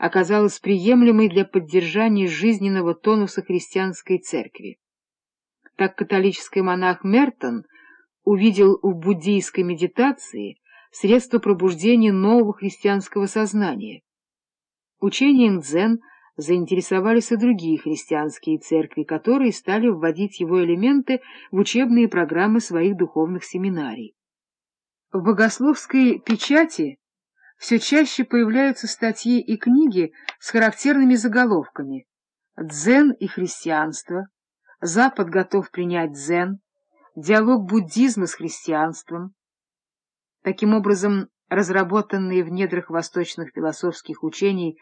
оказалась приемлемой для поддержания жизненного тонуса христианской церкви. Так католический монах Мертон увидел в буддийской медитации средство пробуждения нового христианского сознания. Учением дзен заинтересовались и другие христианские церкви, которые стали вводить его элементы в учебные программы своих духовных семинарий. В богословской печати все чаще появляются статьи и книги с характерными заголовками «Дзен и христианство», «Запад готов принять дзен», «Диалог буддизма с христианством». Таким образом, разработанные в недрах восточных философских учений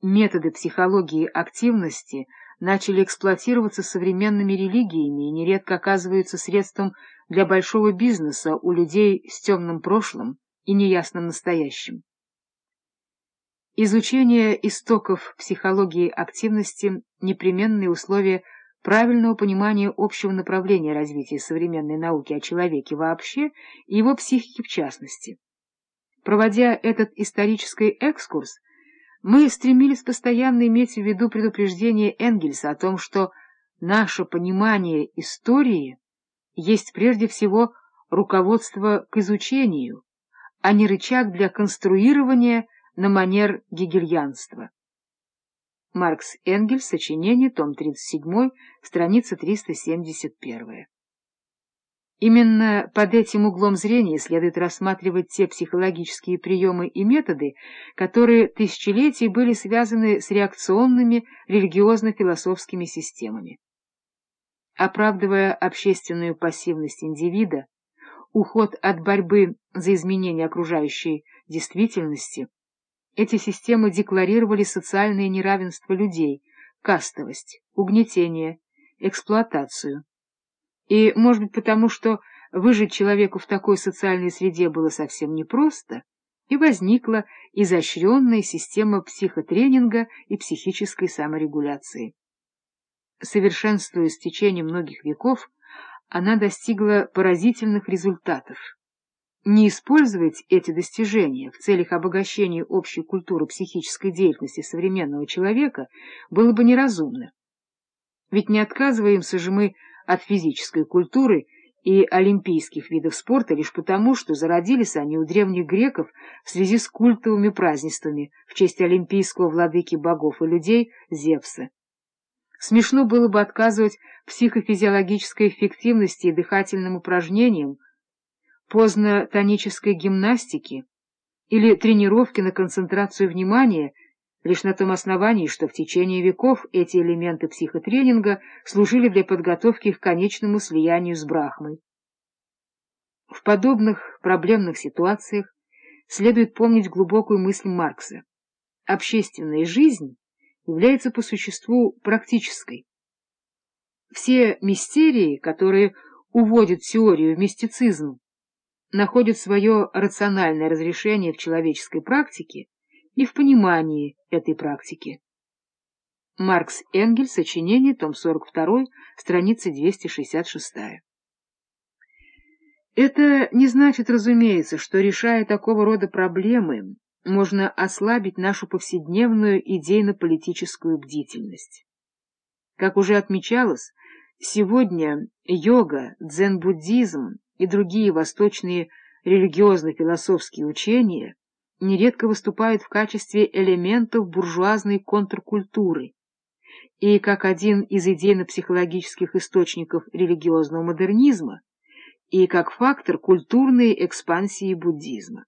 методы психологии активности начали эксплуатироваться современными религиями и нередко оказываются средством для большого бизнеса у людей с темным прошлым и неясным настоящим. Изучение истоков психологии активности — непременные условия правильного понимания общего направления развития современной науки о человеке вообще и его психике в частности. Проводя этот исторический экскурс, мы стремились постоянно иметь в виду предупреждение Энгельса о том, что наше понимание истории есть прежде всего руководство к изучению, а не рычаг для конструирования на манер гегельянства. Маркс Энгельс, сочинение, том 37, страница 371. Именно под этим углом зрения следует рассматривать те психологические приемы и методы, которые тысячелетия были связаны с реакционными религиозно-философскими системами. Оправдывая общественную пассивность индивида, уход от борьбы за изменение окружающей действительности, эти системы декларировали социальное неравенство людей, кастовость, угнетение, эксплуатацию. И, может быть, потому что выжить человеку в такой социальной среде было совсем непросто, и возникла изощренная система психотренинга и психической саморегуляции. Совершенствуясь с течением многих веков, она достигла поразительных результатов. Не использовать эти достижения в целях обогащения общей культуры психической деятельности современного человека было бы неразумно. Ведь не отказываемся же мы от физической культуры и олимпийских видов спорта лишь потому, что зародились они у древних греков в связи с культовыми празднествами в честь олимпийского владыки богов и людей Зевса. Смешно было бы отказывать психофизиологической эффективности и дыхательным упражнениям, поздно-тонической гимнастики или тренировки на концентрацию внимания лишь на том основании, что в течение веков эти элементы психотренинга служили для подготовки к конечному слиянию с Брахмой. В подобных проблемных ситуациях следует помнить глубокую мысль Маркса. Общественная жизнь является по существу практической. Все мистерии, которые уводят теорию в мистицизм, находят свое рациональное разрешение в человеческой практике и в понимании этой практики. Маркс Энгельс, сочинение, том 42, страница 266. Это не значит, разумеется, что, решая такого рода проблемы, можно ослабить нашу повседневную идейно-политическую бдительность. Как уже отмечалось, сегодня йога, дзен-буддизм и другие восточные религиозно-философские учения нередко выступают в качестве элементов буржуазной контркультуры и как один из идейно-психологических источников религиозного модернизма, и как фактор культурной экспансии буддизма.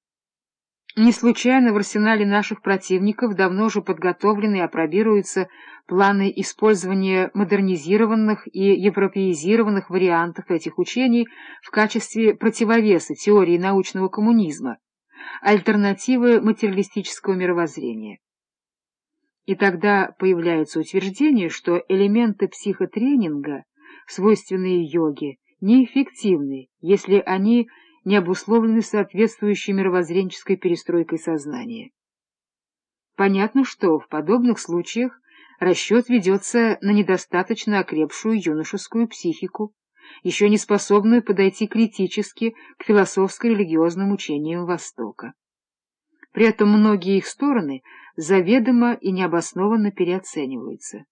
Не случайно в арсенале наших противников давно уже подготовлены и опробируются планы использования модернизированных и европеизированных вариантов этих учений в качестве противовеса теории научного коммунизма, альтернативы материалистического мировоззрения. И тогда появляется утверждение, что элементы психотренинга, свойственные йоге, неэффективны, если они не обусловлены соответствующей мировоззренческой перестройкой сознания. Понятно, что в подобных случаях расчет ведется на недостаточно окрепшую юношескую психику, еще не способную подойти критически к философско-религиозным учениям Востока. При этом многие их стороны заведомо и необоснованно переоцениваются.